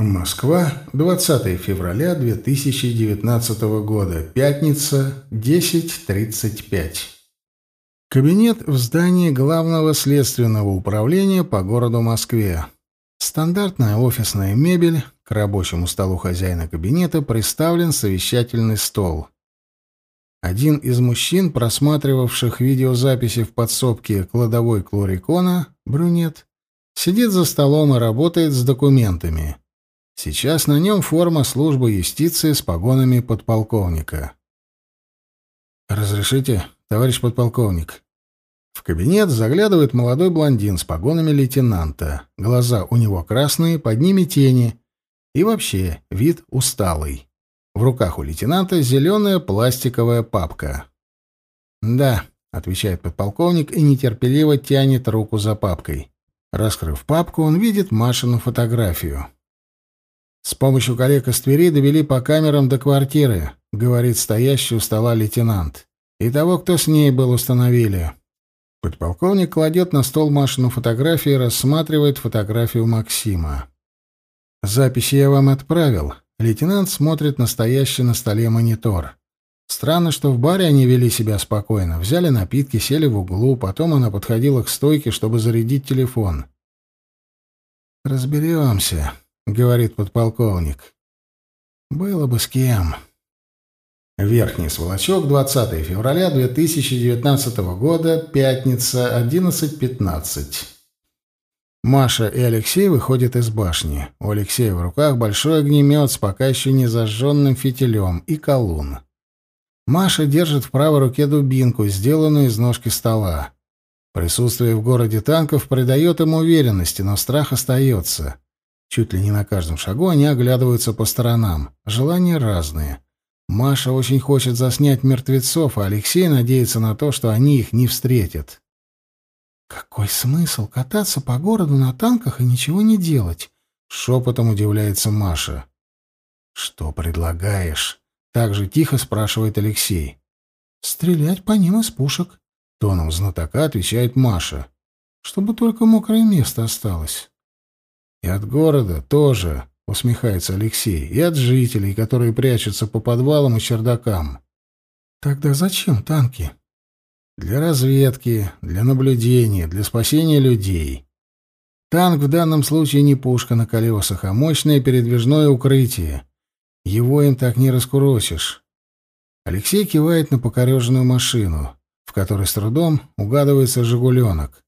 Москва, 20 февраля 2019 года. Пятница, 10.35. Кабинет в здании Главного следственного управления по городу Москве. Стандартная офисная мебель, к рабочему столу хозяина кабинета приставлен совещательный стол. Один из мужчин, просматривавших видеозаписи в подсобке кладовой Клорикона, брюнет, сидит за столом и работает с документами. Сейчас на нем форма службы юстиции с погонами подполковника. «Разрешите, товарищ подполковник?» В кабинет заглядывает молодой блондин с погонами лейтенанта. Глаза у него красные, под ними тени. И вообще, вид усталый. В руках у лейтенанта зеленая пластиковая папка. «Да», — отвечает подполковник и нетерпеливо тянет руку за папкой. Раскрыв папку, он видит Машину фотографию. С помощью коллег из Твери довели по камерам до квартиры, говорит стоящий у стола лейтенант. И того, кто с ней был, установили. Подполковник кладет на стол Машину фотографию и рассматривает фотографию Максима. «Записи я вам отправил». Лейтенант смотрит на на столе монитор. Странно, что в баре они вели себя спокойно. Взяли напитки, сели в углу, потом она подходила к стойке, чтобы зарядить телефон. «Разберемся», говорит подполковник. Было бы с кем. Верхний сволочок, 20 февраля 2019 года, пятница, 11.15. Маша и Алексей выходят из башни. У Алексея в руках большой огнемет с пока еще не зажженным фитилем и колун. Маша держит в правой руке дубинку, сделанную из ножки стола. Присутствие в городе танков придает им уверенности, но страх остается. Чуть ли не на каждом шагу они оглядываются по сторонам. Желания разные. Маша очень хочет заснять мертвецов, а Алексей надеется на то, что они их не встретят. «Какой смысл кататься по городу на танках и ничего не делать?» — шепотом удивляется Маша. «Что предлагаешь?» — так же тихо спрашивает Алексей. «Стрелять по ним из пушек», — тоном знатока отвечает Маша. «Чтобы только мокрое место осталось». И от города тоже, усмехается Алексей, и от жителей, которые прячутся по подвалам и чердакам. Тогда зачем танки? Для разведки, для наблюдения, для спасения людей. Танк в данном случае не пушка на колесах, а мощное передвижное укрытие. Его им так не раскурочишь. Алексей кивает на покореженную машину, в которой с трудом угадывается «Жигуленок».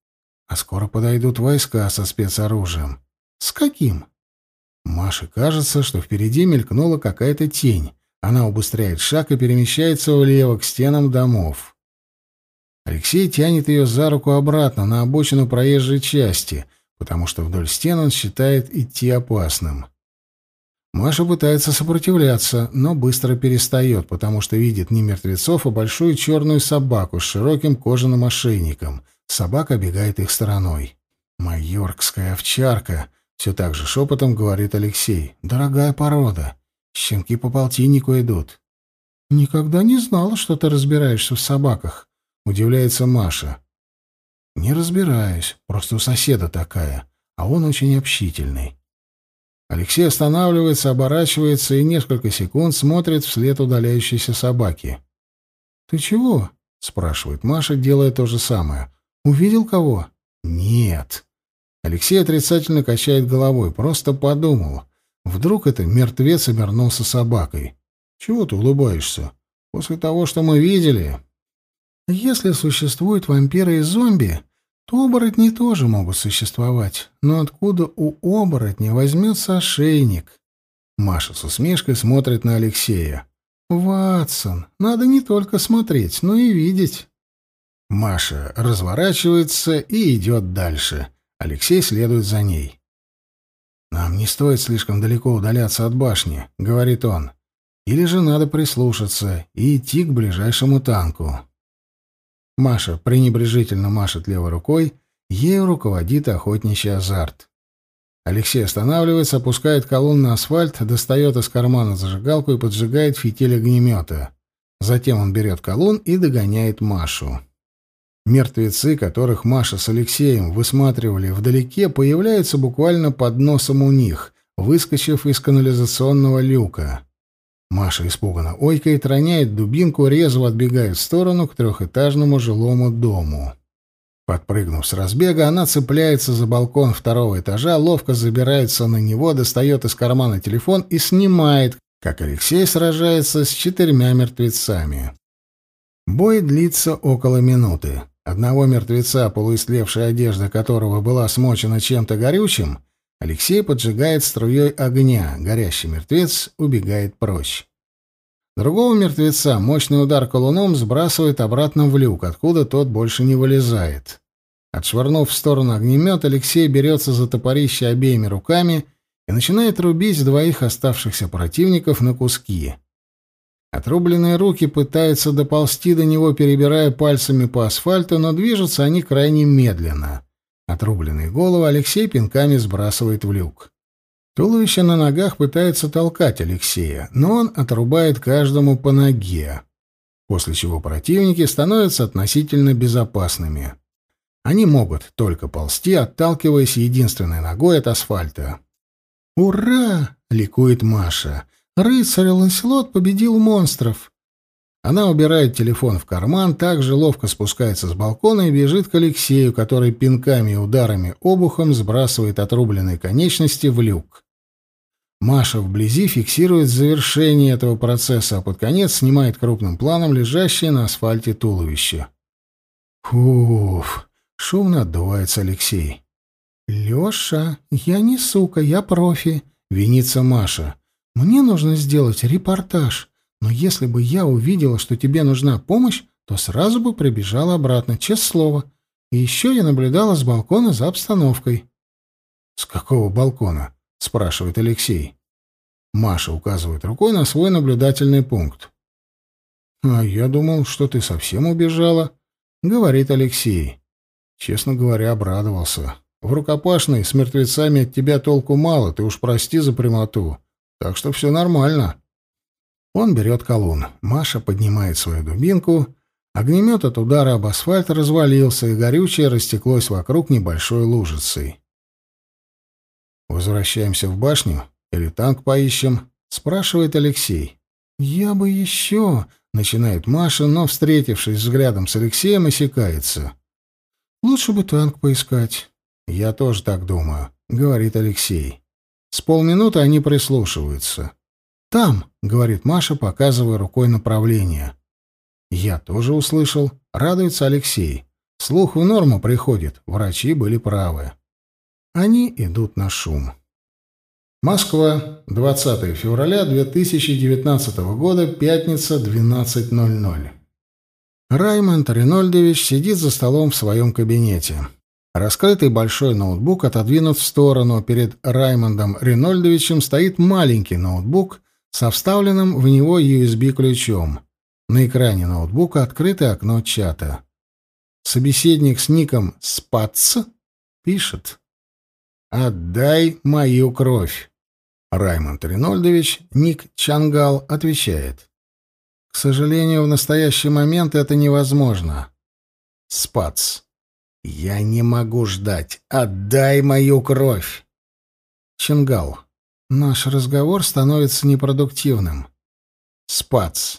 А скоро подойдут войска со спецоружием. «С каким?» Маше кажется, что впереди мелькнула какая-то тень. Она убыстряет шаг и перемещается влево к стенам домов. Алексей тянет ее за руку обратно на обочину проезжей части, потому что вдоль стен он считает идти опасным. Маша пытается сопротивляться, но быстро перестает, потому что видит не мертвецов, а большую черную собаку с широким кожаным ошейником. Собака бегает их стороной. «Майоркская овчарка», все так же шепотом говорит Алексей. «Дорогая порода. Щенки по полтиннику идут». «Никогда не знала, что ты разбираешься в собаках», — удивляется Маша. «Не разбираюсь. Просто у соседа такая. А он очень общительный». Алексей останавливается, оборачивается и несколько секунд смотрит вслед удаляющейся собаки. «Ты чего?» — спрашивает Маша, делая то же самое. «Увидел кого?» «Нет». Алексей отрицательно качает головой. Просто подумал. Вдруг это мертвец обернулся собакой. Чего ты улыбаешься? После того, что мы видели... Если существуют вампиры и зомби, то оборотни тоже могут существовать. Но откуда у оборотня возьмется ошейник? Маша с усмешкой смотрит на Алексея. «Ватсон, надо не только смотреть, но и видеть». Маша разворачивается и идет дальше. Алексей следует за ней. «Нам не стоит слишком далеко удаляться от башни», — говорит он. «Или же надо прислушаться и идти к ближайшему танку». Маша пренебрежительно машет левой рукой, ею руководит охотничий азарт. Алексей останавливается, опускает колонн на асфальт, достает из кармана зажигалку и поджигает фитиль огнемета. Затем он берет колонн и догоняет Машу. Мертвецы, которых Маша с Алексеем высматривали вдалеке, появляются буквально под носом у них, выскочив из канализационного люка. Маша испуганно ойкает, роняет дубинку, резво отбегает в сторону к трехэтажному жилому дому. Подпрыгнув с разбега, она цепляется за балкон второго этажа, ловко забирается на него, достает из кармана телефон и снимает, как Алексей сражается с четырьмя мертвецами. Бой длится около минуты. Одного мертвеца, полуистлевшая одежда которого была смочена чем-то горючим, Алексей поджигает струей огня, горящий мертвец убегает прочь. Другого мертвеца мощный удар колуном сбрасывает обратно в люк, откуда тот больше не вылезает. Отшвырнув в сторону огнемет, Алексей берется за топорище обеими руками и начинает рубить двоих оставшихся противников на куски. Отрубленные руки пытаются доползти до него, перебирая пальцами по асфальту, но движутся они крайне медленно. Отрубленные головы Алексей пинками сбрасывает в люк. Туловище на ногах пытается толкать Алексея, но он отрубает каждому по ноге, после чего противники становятся относительно безопасными. Они могут только ползти, отталкиваясь единственной ногой от асфальта. «Ура!» — ликует Маша. «Рыцарь Ланселот победил монстров!» Она убирает телефон в карман, также ловко спускается с балкона и бежит к Алексею, который пинками и ударами обухом сбрасывает отрубленные конечности в люк. Маша вблизи фиксирует завершение этого процесса, а под конец снимает крупным планом лежащее на асфальте туловище. «Фуф!» — шумно отдувается Алексей. «Леша, я не сука, я профи», — винится Маша. «Мне нужно сделать репортаж». Но если бы я увидела, что тебе нужна помощь, то сразу бы прибежала обратно, честное слово. И еще я наблюдала с балкона за обстановкой. — С какого балкона? — спрашивает Алексей. Маша указывает рукой на свой наблюдательный пункт. — А я думал, что ты совсем убежала, — говорит Алексей. Честно говоря, обрадовался. В рукопашной с мертвецами от тебя толку мало, ты уж прости за прямоту. Так что все нормально. — он берет колун. Маша поднимает свою дубинку. Огнемет от удара об асфальт развалился, и горючее растеклось вокруг небольшой лужицей. «Возвращаемся в башню? Или танк поищем?» — спрашивает Алексей. «Я бы еще...» — начинает Маша, но, встретившись взглядом с Алексеем, осекается. «Лучше бы танк поискать». «Я тоже так думаю», — говорит Алексей. С полминуты они прислушиваются. «Там», — говорит Маша, показывая рукой направление. «Я тоже услышал», — радуется Алексей. «Слух в норму приходит, врачи были правы». Они идут на шум. Москва, 20 февраля 2019 года, пятница, 12.00. Раймонд Ренольдович сидит за столом в своем кабинете. Раскрытый большой ноутбук отодвинут в сторону. Перед Раймондом Ренольдовичем стоит маленький ноутбук со вставленным в него USB-ключом. На экране ноутбука открытое окно чата. Собеседник с ником «Спац» пишет «Отдай мою кровь». Раймонд Ринольдович, ник Чангал, отвечает «К сожалению, в настоящий момент это невозможно». Спац. «Я не могу ждать. Отдай мою кровь!» Чангал. Наш разговор становится непродуктивным. Спац.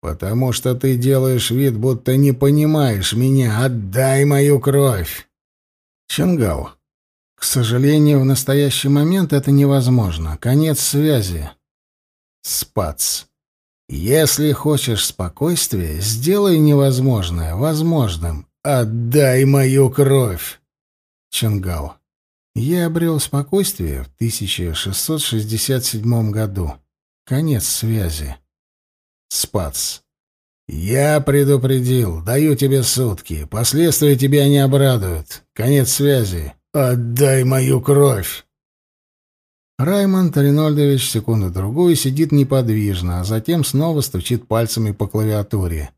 Потому что ты делаешь вид, будто не понимаешь меня. Отдай мою кровь. Чангал. К сожалению, в настоящий момент это невозможно. Конец связи. Спац. Если хочешь спокойствия, сделай невозможное возможным. Отдай мою кровь. Чангал. Я обрел спокойствие в 1667 году. Конец связи. Спац. Я предупредил. Даю тебе сутки. Последствия тебя не обрадуют. Конец связи. Отдай мою кровь. Раймонд Ринольдович секунду-другую сидит неподвижно, а затем снова стучит пальцами по клавиатуре.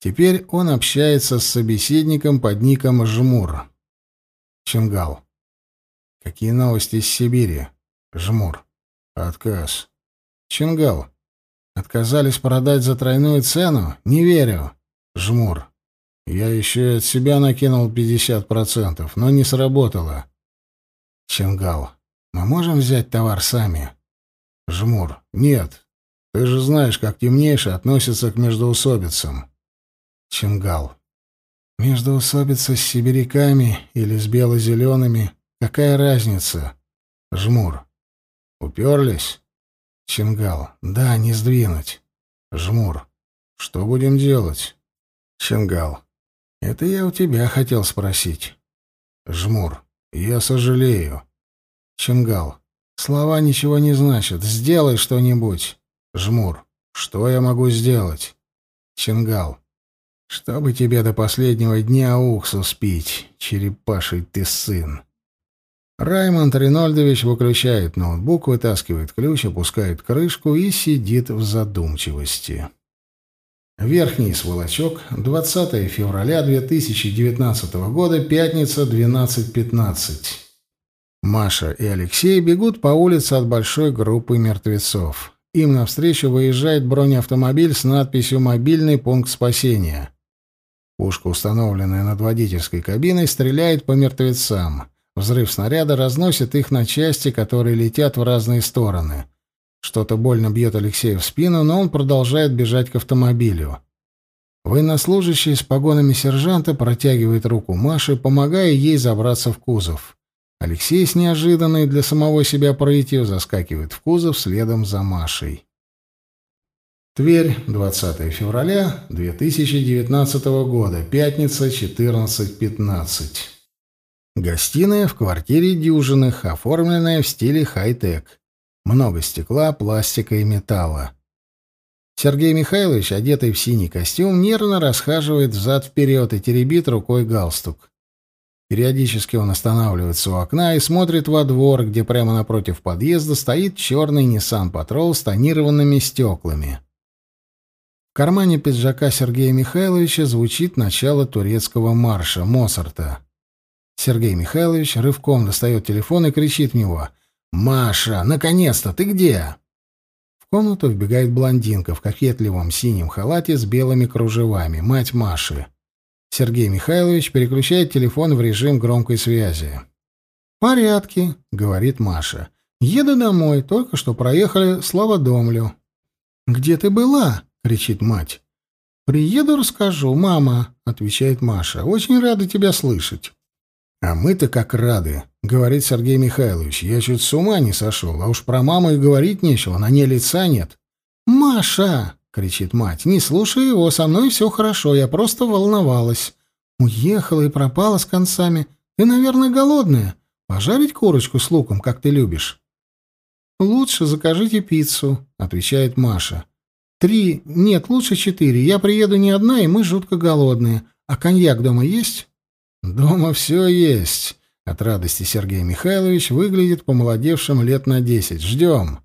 Теперь он общается с собеседником под ником Жмур. Чингал. Какие новости из Сибири? Жмур. Отказ. Чингал. Отказались продать за тройную цену? Не верю. Жмур. Я еще от себя накинул 50%, но не сработало. Чингал. Мы можем взять товар сами? Жмур. Нет. Ты же знаешь, как темнейший относится к междоусобицам. Чингал. Междоусобица с сибиряками или с бело-зелеными? Какая разница? Жмур. Уперлись? Чингал. Да, не сдвинуть. Жмур. Что будем делать? Чингал. Это я у тебя хотел спросить. Жмур. Я сожалею. Чингал. Слова ничего не значат. Сделай что-нибудь. Жмур. Что я могу сделать? Чингал. Чтобы тебе до последнего дня уксус пить, черепаший ты сын. Раймонд Ринольдович выключает ноутбук, вытаскивает ключ, опускает крышку и сидит в задумчивости. Верхний сволочок, 20 февраля 2019 года, пятница, 12.15. Маша и Алексей бегут по улице от большой группы мертвецов. Им навстречу выезжает бронеавтомобиль с надписью «Мобильный пункт спасения». Пушка, установленная над водительской кабиной, стреляет по мертвецам. Взрыв снаряда разносит их на части, которые летят в разные стороны. Что-то больно бьет Алексея в спину, но он продолжает бежать к автомобилю. Военнослужащий с погонами сержанта протягивает руку Маше, помогая ей забраться в кузов. Алексей с неожиданной для самого себя прытью заскакивает в кузов следом за Машей. Тверь, 20 февраля 2019 года, пятница, 14.15. Гостиная в квартире Дюжиных, оформленная в стиле хай-тек. Много стекла, пластика и металла. Сергей Михайлович, одетый в синий костюм, нервно расхаживает взад-вперед и теребит рукой галстук. Периодически он останавливается у окна и смотрит во двор, где прямо напротив подъезда стоит черный Nissan Patrol с тонированными стеклами. В кармане пиджака Сергея Михайловича звучит начало турецкого марша Моцарта. Сергей Михайлович рывком достает телефон и кричит в него — «Маша, наконец-то! Ты где?» В комнату вбегает блондинка в кокетливом синем халате с белыми кружевами, мать Маши. Сергей Михайлович переключает телефон в режим громкой связи. «В порядке», — говорит Маша. «Еду домой, только что проехали Славодомлю». «Где ты была?» — кричит мать. «Приеду, расскажу, мама», — отвечает Маша. «Очень рада тебя слышать». «А мы-то как рады», — говорит Сергей Михайлович. «Я чуть с ума не сошел, а уж про маму и говорить нечего, на ней лица нет». «Маша!» — кричит мать. «Не слушай его, со мной все хорошо, я просто волновалась. Уехала и пропала с концами. Ты, наверное, голодная. Пожарить курочку с луком, как ты любишь?» «Лучше закажите пиццу», — отвечает Маша. «Три, нет, лучше четыре. Я приеду не одна, и мы жутко голодные. А коньяк дома есть?» «Дома все есть». От радости Сергей Михайлович выглядит помолодевшим лет на десять. «Ждем».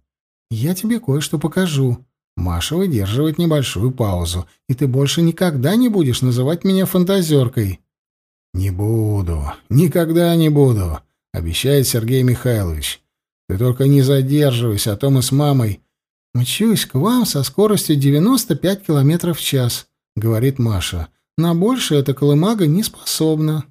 «Я тебе кое-что покажу». Маша выдерживает небольшую паузу. «И ты больше никогда не будешь называть меня фантазеркой». «Не буду. Никогда не буду», — обещает Сергей Михайлович. «Ты только не задерживайся, а то мы с мамой...» «Мчусь к вам со скоростью 95 километров в час», — говорит Маша. На больше эта колымага не способна.